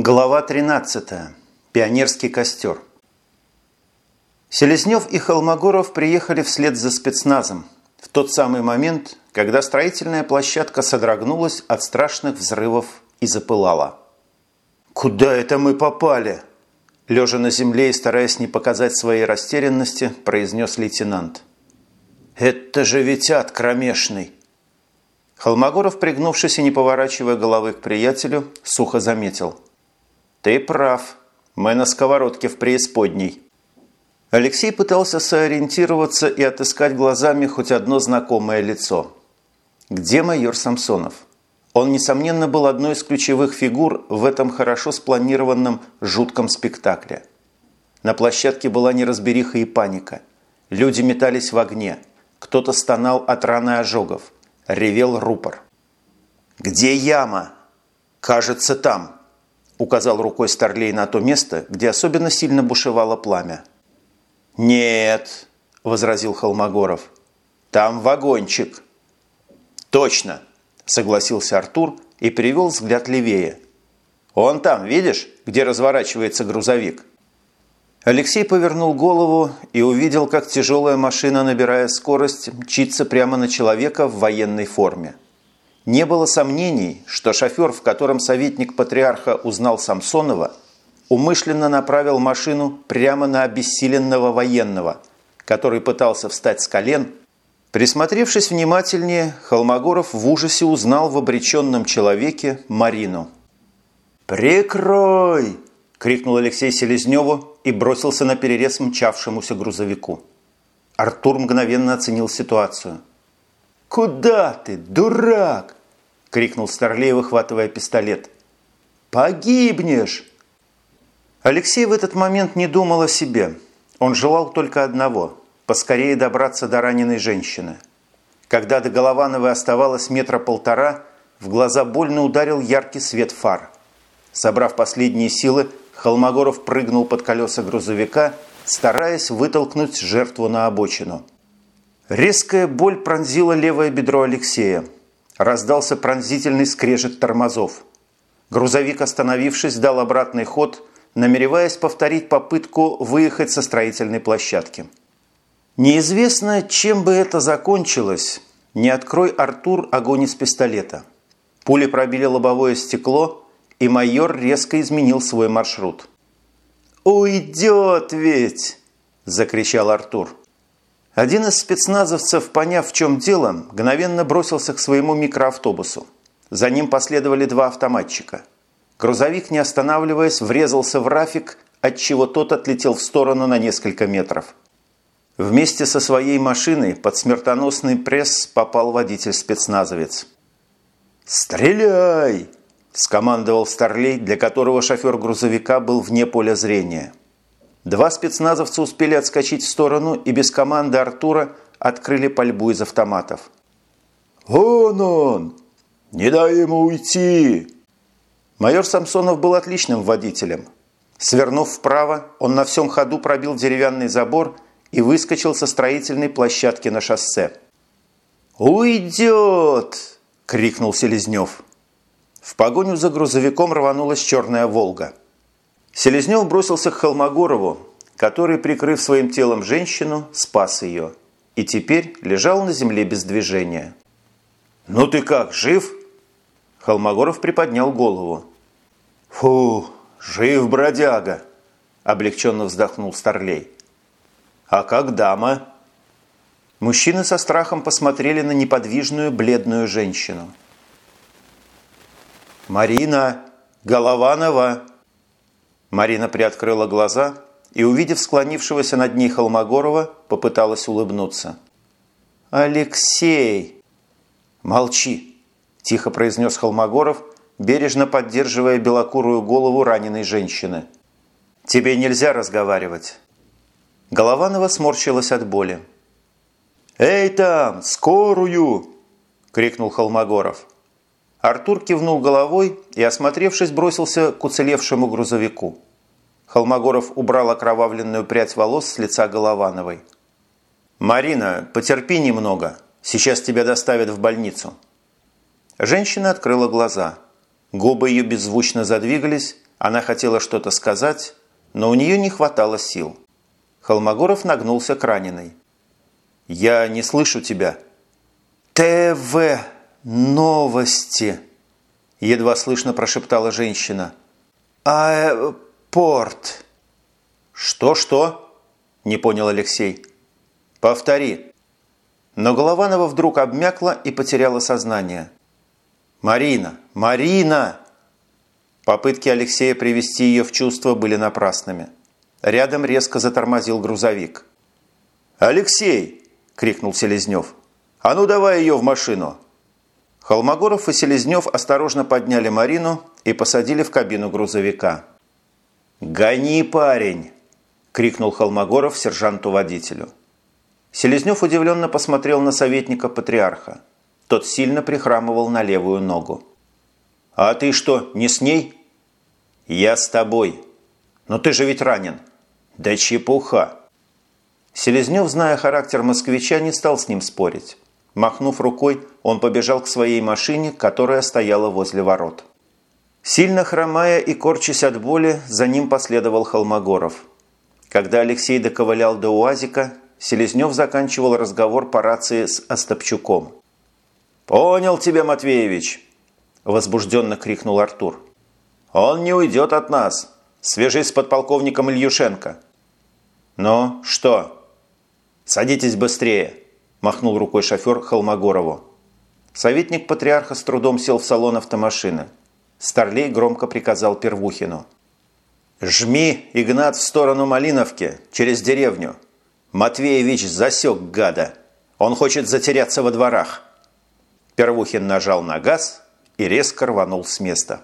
Глава 13. Пионерский костер. Селезнев и Холмогоров приехали вслед за спецназом в тот самый момент, когда строительная площадка содрогнулась от страшных взрывов и запылала. «Куда это мы попали?» Лежа на земле и стараясь не показать своей растерянности, произнес лейтенант. «Это же ведь ад кромешный!» Холмогоров, пригнувшись и не поворачивая головы к приятелю, сухо заметил – «Ты прав. Мы на сковородке в преисподней». Алексей пытался сориентироваться и отыскать глазами хоть одно знакомое лицо. Где майор Самсонов? Он, несомненно, был одной из ключевых фигур в этом хорошо спланированном жутком спектакле. На площадке была неразбериха и паника. Люди метались в огне. Кто-то стонал от раны ожогов. Ревел рупор. «Где яма?» «Кажется, там», указал рукой Старлей на то место, где особенно сильно бушевало пламя. «Нет», – возразил Холмогоров, – «там вагончик». «Точно», – согласился Артур и перевел взгляд левее. «Он там, видишь, где разворачивается грузовик?» Алексей повернул голову и увидел, как тяжелая машина, набирая скорость, мчится прямо на человека в военной форме. Не было сомнений, что шофер, в котором советник патриарха узнал Самсонова, умышленно направил машину прямо на обессиленного военного, который пытался встать с колен. Присмотревшись внимательнее, Холмогоров в ужасе узнал в обреченном человеке Марину. «Прикрой!» – крикнул Алексей Селезневу и бросился на перерез мчавшемуся грузовику. Артур мгновенно оценил ситуацию. «Куда ты, дурак? – крикнул Старлей, выхватывая пистолет. «Погибнешь!» Алексей в этот момент не думал о себе. Он желал только одного – поскорее добраться до раненой женщины. Когда до Головановой оставалось метра полтора, в глаза больно ударил яркий свет фар. Собрав последние силы, Холмогоров прыгнул под колеса грузовика, стараясь вытолкнуть жертву на обочину. Резкая боль пронзила левое бедро Алексея – Раздался пронзительный скрежет тормозов. Грузовик, остановившись, дал обратный ход, намереваясь повторить попытку выехать со строительной площадки. Неизвестно, чем бы это закончилось, не открой Артур огонь из пистолета. Пули пробили лобовое стекло, и майор резко изменил свой маршрут. «Уйдет ведь!» – закричал Артур. Один из спецназовцев, поняв, в чем дело, мгновенно бросился к своему микроавтобусу. За ним последовали два автоматчика. Грузовик, не останавливаясь, врезался в Рафик, отчего тот отлетел в сторону на несколько метров. Вместе со своей машиной под смертоносный пресс попал водитель-спецназовец. «Стреляй!» – скомандовал Старлей, для которого шофер грузовика был вне поля зрения – Два спецназовца успели отскочить в сторону и без команды Артура открыли пальбу из автоматов. «Вон он! Не дай ему уйти!» Майор Самсонов был отличным водителем. Свернув вправо, он на всем ходу пробил деревянный забор и выскочил со строительной площадки на шоссе. «Уйдет!» – крикнул Селезнев. В погоню за грузовиком рванулась черная «Волга». Селезнев бросился к Холмогорову, который, прикрыв своим телом женщину, спас ее и теперь лежал на земле без движения. «Ну ты как, жив?» Холмогоров приподнял голову. «Фу, жив, бродяга!» – облегченно вздохнул Старлей. «А как дама?» Мужчины со страхом посмотрели на неподвижную бледную женщину. «Марина Голованова!» Марина приоткрыла глаза и, увидев склонившегося над ней Холмогорова, попыталась улыбнуться. «Алексей!» «Молчи!» – тихо произнес Холмогоров, бережно поддерживая белокурую голову раненой женщины. «Тебе нельзя разговаривать!» Голованова сморщилась от боли. «Эй там, скорую!» – крикнул Холмогоров. Артур кивнул головой и, осмотревшись, бросился к уцелевшему грузовику. Холмогоров убрал окровавленную прядь волос с лица Головановой. «Марина, потерпи немного. Сейчас тебя доставят в больницу». Женщина открыла глаза. Губы ее беззвучно задвигались, Она хотела что-то сказать, но у нее не хватало сил. Холмогоров нагнулся к раненой. «Я не слышу тебя». «ТВ! Новости!» Едва слышно прошептала женщина. «Аэропорт!» «Что-что?» – не понял Алексей. «Повтори». Но Голованова вдруг обмякла и потеряла сознание. «Марина! Марина!» Попытки Алексея привести ее в чувство были напрасными. Рядом резко затормозил грузовик. «Алексей!» – крикнул Селезнев. «А ну давай ее в машину!» Холмогоров и Селезнев осторожно подняли Марину и посадили в кабину грузовика. «Гони, парень!» – крикнул Холмогоров сержанту-водителю. Селезнев удивленно посмотрел на советника патриарха. Тот сильно прихрамывал на левую ногу. «А ты что, не с ней?» «Я с тобой. Но ты же ведь ранен». «Да чепуха!» Селезнев, зная характер москвича, не стал с ним спорить. Махнув рукой, он побежал к своей машине, которая стояла возле ворот. Сильно хромая и корчась от боли, за ним последовал Холмогоров. Когда Алексей доковылял до УАЗика, Селезнев заканчивал разговор по рации с Остапчуком. «Понял тебя, Матвеевич!» – возбужденно крикнул Артур. «Он не уйдет от нас. Свяжись с подполковником Ильюшенко». «Ну, что?» «Садитесь быстрее», – махнул рукой шофер Холмогорову. Советник патриарха с трудом сел в салон автомашины. Старлей громко приказал Первухину. «Жми, Игнат, в сторону Малиновки, через деревню. Матвеевич засек гада. Он хочет затеряться во дворах». Первухин нажал на газ и резко рванул с места.